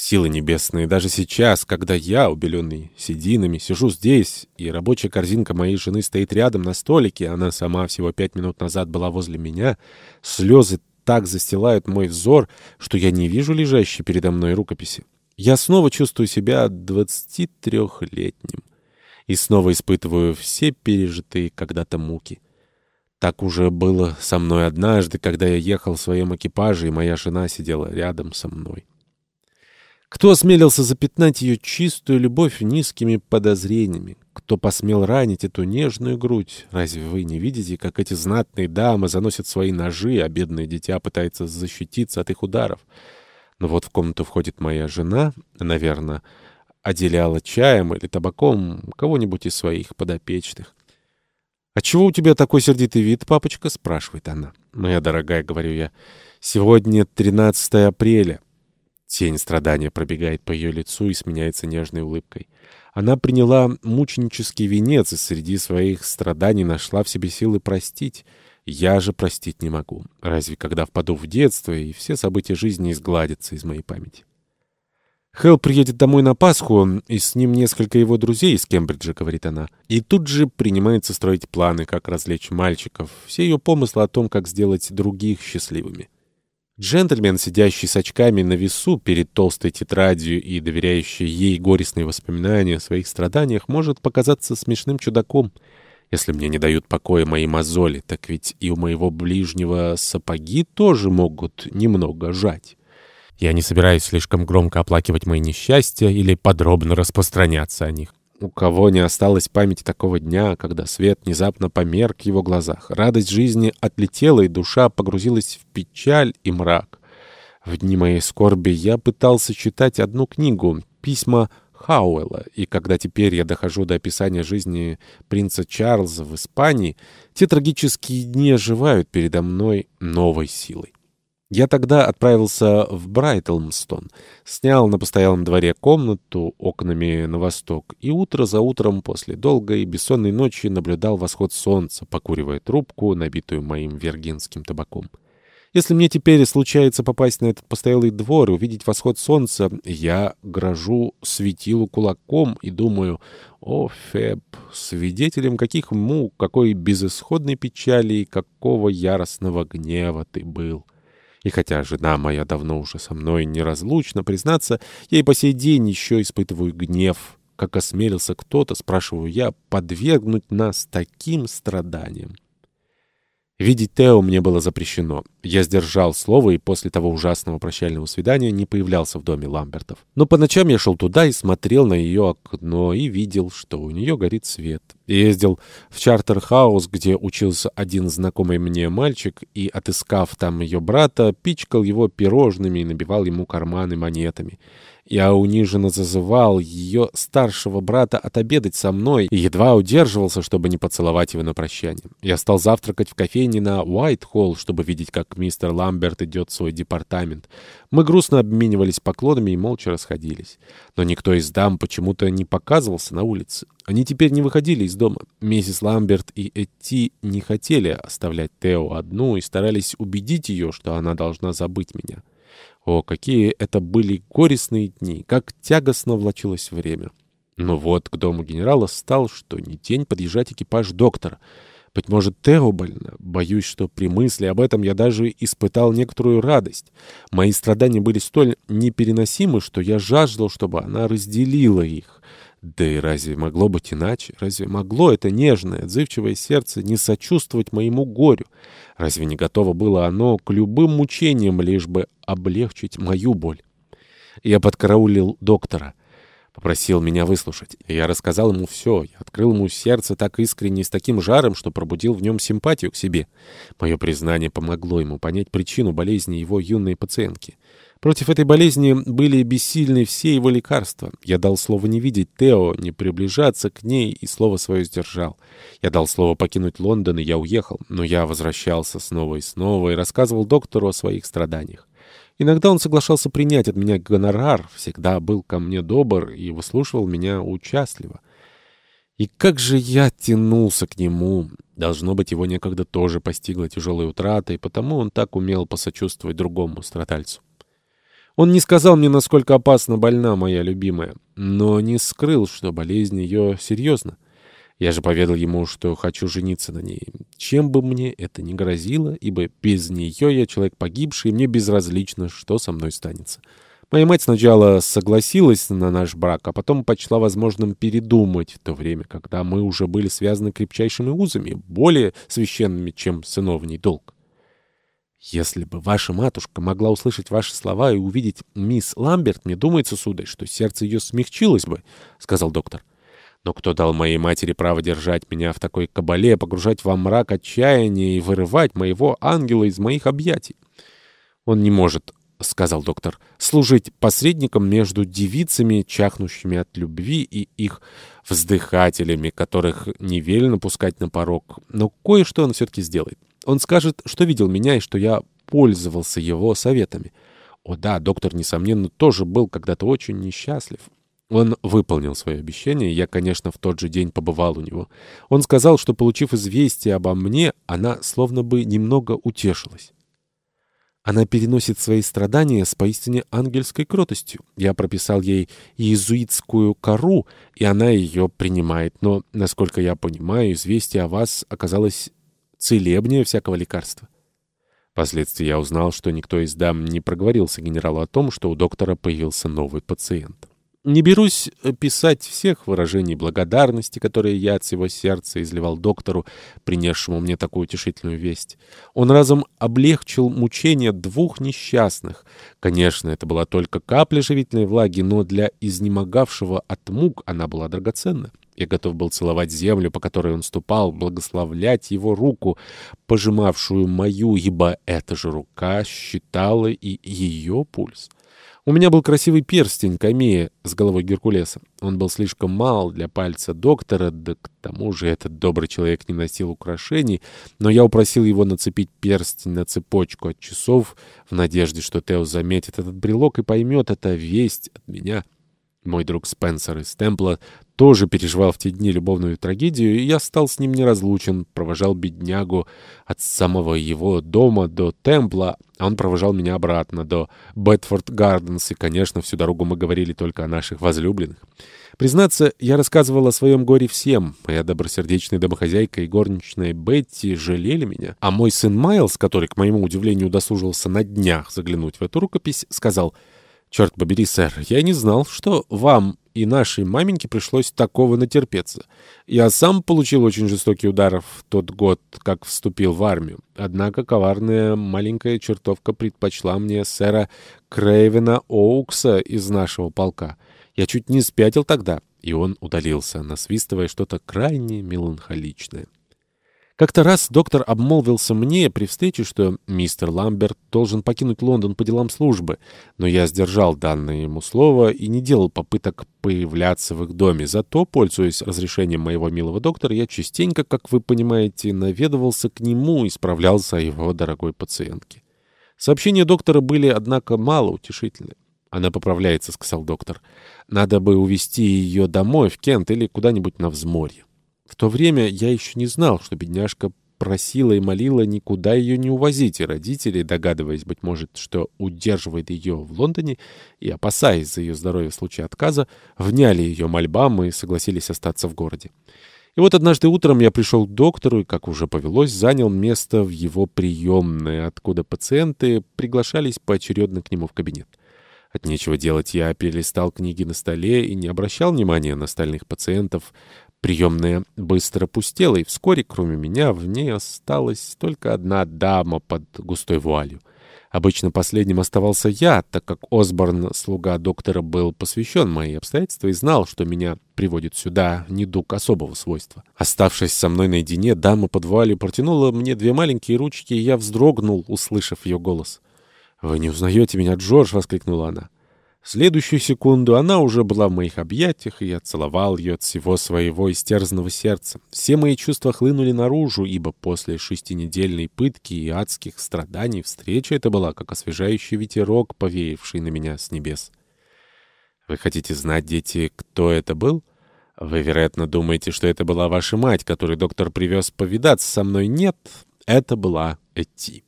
Силы небесные, даже сейчас, когда я, убеленный сединами, сижу здесь, и рабочая корзинка моей жены стоит рядом на столике, она сама всего пять минут назад была возле меня, слезы так застилают мой взор, что я не вижу лежащей передо мной рукописи. Я снова чувствую себя двадцатитрехлетним и снова испытываю все пережитые когда-то муки. Так уже было со мной однажды, когда я ехал в своем экипаже, и моя жена сидела рядом со мной. Кто осмелился запятнать ее чистую любовь низкими подозрениями? Кто посмел ранить эту нежную грудь? Разве вы не видите, как эти знатные дамы заносят свои ножи, а бедное дитя пытается защититься от их ударов? Но вот в комнату входит моя жена, наверное, отделяла чаем или табаком кого-нибудь из своих подопечных. «А чего у тебя такой сердитый вид, папочка?» — спрашивает она. «Моя дорогая», — говорю я, — «сегодня 13 апреля». Тень страдания пробегает по ее лицу и сменяется нежной улыбкой. Она приняла мученический венец и среди своих страданий нашла в себе силы простить. Я же простить не могу. Разве когда впаду в детство, и все события жизни изгладятся из моей памяти. Хелл приедет домой на Пасху, и с ним несколько его друзей из Кембриджа, говорит она. И тут же принимается строить планы, как развлечь мальчиков. Все ее помыслы о том, как сделать других счастливыми. Джентльмен, сидящий с очками на весу перед толстой тетрадью и доверяющий ей горестные воспоминания о своих страданиях, может показаться смешным чудаком. Если мне не дают покоя мои мозоли, так ведь и у моего ближнего сапоги тоже могут немного жать. Я не собираюсь слишком громко оплакивать мои несчастья или подробно распространяться о них. У кого не осталось памяти такого дня, когда свет внезапно померк в его глазах, радость жизни отлетела, и душа погрузилась в печаль и мрак. В дни моей скорби я пытался читать одну книгу «Письма Хауэлла», и когда теперь я дохожу до описания жизни принца Чарльза в Испании, те трагические дни оживают передо мной новой силой. Я тогда отправился в Брайтлмстон, снял на постоялом дворе комнату окнами на восток и утро за утром после долгой бессонной ночи наблюдал восход солнца, покуривая трубку, набитую моим вергинским табаком. Если мне теперь случается попасть на этот постоялый двор и увидеть восход солнца, я грожу светилу кулаком и думаю, о, Феб, свидетелем каких мук, какой безысходной печали и какого яростного гнева ты был». И хотя жена моя давно уже со мной неразлучна, признаться, я и по сей день еще испытываю гнев, как осмелился кто-то, спрашиваю я, подвергнуть нас таким страданиям. Видеть Тео мне было запрещено. Я сдержал слово и после того ужасного прощального свидания не появлялся в доме Ламбертов. Но по ночам я шел туда и смотрел на ее окно и видел, что у нее горит свет. Ездил в Чартерхаус, где учился один знакомый мне мальчик, и, отыскав там ее брата, пичкал его пирожными и набивал ему карманы монетами. Я униженно зазывал ее старшего брата отобедать со мной и едва удерживался, чтобы не поцеловать его на прощание. Я стал завтракать в кофейне на Уайт-Холл, чтобы видеть, как мистер Ламберт идет в свой департамент. Мы грустно обменивались поклонами и молча расходились. Но никто из дам почему-то не показывался на улице. Они теперь не выходили из дома. Миссис Ламберт и Эти не хотели оставлять Тео одну и старались убедить ее, что она должна забыть меня. О, какие это были горестные дни, как тягостно влачилось время. Но вот к дому генерала стал, что не день подъезжать экипаж доктора. Быть может, Тео больна. Боюсь, что при мысли об этом я даже испытал некоторую радость. Мои страдания были столь непереносимы, что я жаждал, чтобы она разделила их. Да и разве могло быть иначе? Разве могло это нежное, отзывчивое сердце не сочувствовать моему горю? Разве не готово было оно к любым мучениям, лишь бы облегчить мою боль? Я подкараулил доктора. Попросил меня выслушать. Я рассказал ему все. Я открыл ему сердце так искренне и с таким жаром, что пробудил в нем симпатию к себе. Мое признание помогло ему понять причину болезни его юной пациентки. Против этой болезни были бессильны все его лекарства. Я дал слово не видеть Тео, не приближаться к ней, и слово свое сдержал. Я дал слово покинуть Лондон, и я уехал. Но я возвращался снова и снова и рассказывал доктору о своих страданиях. Иногда он соглашался принять от меня гонорар, всегда был ко мне добр и выслушивал меня участливо. И как же я тянулся к нему! Должно быть, его некогда тоже постигла тяжелая утрата, и потому он так умел посочувствовать другому страдальцу. Он не сказал мне, насколько опасно больна моя любимая, но не скрыл, что болезнь ее серьезна. Я же поведал ему, что хочу жениться на ней, чем бы мне это ни грозило, ибо без нее я человек погибший, и мне безразлично, что со мной станется. Моя мать сначала согласилась на наш брак, а потом почла возможным передумать в то время, когда мы уже были связаны крепчайшими узами, более священными, чем сыновний долг. «Если бы ваша матушка могла услышать ваши слова и увидеть мисс Ламберт, мне думается, сударь, что сердце ее смягчилось бы», — сказал доктор. «Но кто дал моей матери право держать меня в такой кабале, погружать во мрак отчаяния и вырывать моего ангела из моих объятий?» «Он не может», — сказал доктор, — «служить посредником между девицами, чахнущими от любви, и их вздыхателями, которых не велено пускать на порог. Но кое-что он все-таки сделает». Он скажет, что видел меня и что я пользовался его советами. О да, доктор, несомненно, тоже был когда-то очень несчастлив. Он выполнил свое обещание, я, конечно, в тот же день побывал у него. Он сказал, что, получив известие обо мне, она словно бы немного утешилась. Она переносит свои страдания с поистине ангельской кротостью. Я прописал ей иезуитскую кору, и она ее принимает. Но, насколько я понимаю, известие о вас оказалось целебнее всякого лекарства. Впоследствии я узнал, что никто из дам не проговорился генералу о том, что у доктора появился новый пациент. Не берусь писать всех выражений благодарности, которые я от всего сердца изливал доктору, принесшему мне такую утешительную весть. Он разом облегчил мучения двух несчастных. Конечно, это была только капля живительной влаги, но для изнемогавшего от мук она была драгоценна. Я готов был целовать землю, по которой он ступал, благословлять его руку, пожимавшую мою, ибо эта же рука считала и ее пульс. У меня был красивый перстень камея с головой Геркулеса. Он был слишком мал для пальца доктора, да к тому же этот добрый человек не носил украшений, но я упросил его нацепить перстень на цепочку от часов в надежде, что Тео заметит этот брелок и поймет это весть от меня. Мой друг Спенсер из Темпла тоже переживал в те дни любовную трагедию, и я стал с ним неразлучен, провожал беднягу от самого его дома до Темпла, а он провожал меня обратно до Бетфорд Гарденс, и, конечно, всю дорогу мы говорили только о наших возлюбленных. Признаться, я рассказывал о своем горе всем. Моя добросердечная домохозяйка и горничная Бетти жалели меня, а мой сын Майлз, который, к моему удивлению, дослужился на днях заглянуть в эту рукопись, сказал... «Черт побери, сэр, я не знал, что вам и нашей маменьке пришлось такого натерпеться. Я сам получил очень жестокий удар в тот год, как вступил в армию. Однако коварная маленькая чертовка предпочла мне сэра Крейвена Оукса из нашего полка. Я чуть не спятил тогда». И он удалился, насвистывая что-то крайне меланхоличное. Как-то раз доктор обмолвился мне при встрече, что мистер Ламберт должен покинуть Лондон по делам службы, но я сдержал данное ему слово и не делал попыток появляться в их доме. Зато, пользуясь разрешением моего милого доктора, я частенько, как вы понимаете, наведывался к нему и справлялся о его дорогой пациентке. Сообщения доктора были, однако, мало утешительны. «Она поправляется», — сказал доктор. «Надо бы увезти ее домой, в Кент или куда-нибудь на взморье». В то время я еще не знал, что бедняжка просила и молила никуда ее не увозить, и родители, догадываясь, быть может, что удерживает ее в Лондоне, и опасаясь за ее здоровье в случае отказа, вняли ее мольбам и согласились остаться в городе. И вот однажды утром я пришел к доктору и, как уже повелось, занял место в его приемной, откуда пациенты приглашались поочередно к нему в кабинет. От нечего делать я перелистал книги на столе и не обращал внимания на остальных пациентов, Приемная быстро пустела, и вскоре, кроме меня, в ней осталась только одна дама под густой вуалью. Обычно последним оставался я, так как Осборн, слуга доктора, был посвящен мои обстоятельства и знал, что меня приводит сюда недуг особого свойства. Оставшись со мной наедине, дама под вуалью протянула мне две маленькие ручки, и я вздрогнул, услышав ее голос. «Вы не узнаете меня, Джордж!» — воскликнула она. Следующую секунду она уже была в моих объятиях, и я целовал ее от всего своего истерзанного сердца. Все мои чувства хлынули наружу, ибо после шестинедельной пытки и адских страданий встреча это была как освежающий ветерок, повеявший на меня с небес. Вы хотите знать, дети, кто это был? Вы, вероятно, думаете, что это была ваша мать, которую доктор привез повидаться со мной. Нет, это была Эти.